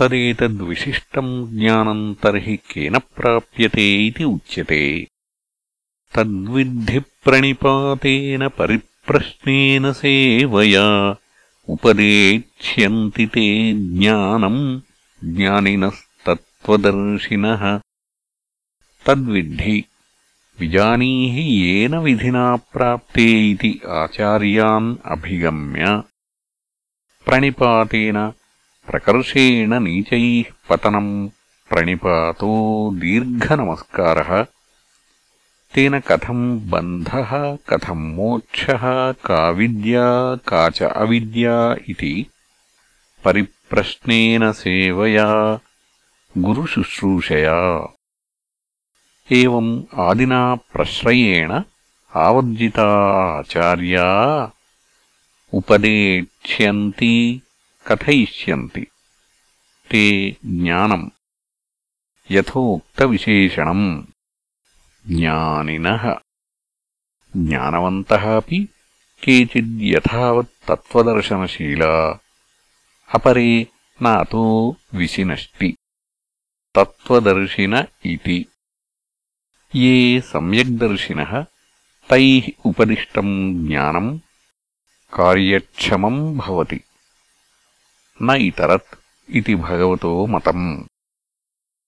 तदेतद्विशिष्टम् ज्ञानम् तर्हि केन प्राप्यते इति उच्यते। तद्विद्धिप्रणिपातेन परिप्रश्नेन सेवया उपदेक्ष्यन्ति ते ज्ञानम् ज्ञानिनस्तत्त्वदर्शिनः। तद्विद्धि विजानीहि येन विधिना प्राप्ते इति आचार्यान् अभिगम्य प्रणिपातेन ప్రకర్షేణ నీచై పతనం ప్రణిపాతో దీర్ఘనమస్కార తేన కథం బంధ కథం మోక్ష కా విద్యా కా చ అవిద్యా ఇది పరిప్రశ్నేన సేవయా గురుశుశ్రూషయా ఏం ఆదినా ప్రశ్రయేణ ఆవర్జితా ఆచార్యా ఉపదేక్ష్యంతి కథయిష్యంతి. తే జ్ఞానం. యథోక్తవిశేషణం. జ్ఞానిన. జ్ఞానవంత अपि అపరే నాతో విశినష్టి. తత్వదర్శిన ఇది ఏ సమ్యగ్దర్శిన? తై ఉపదిష్టం జ్ఞానం. కార్యక్షమం భవతి. न इतरत् इति भगवतो मतम्।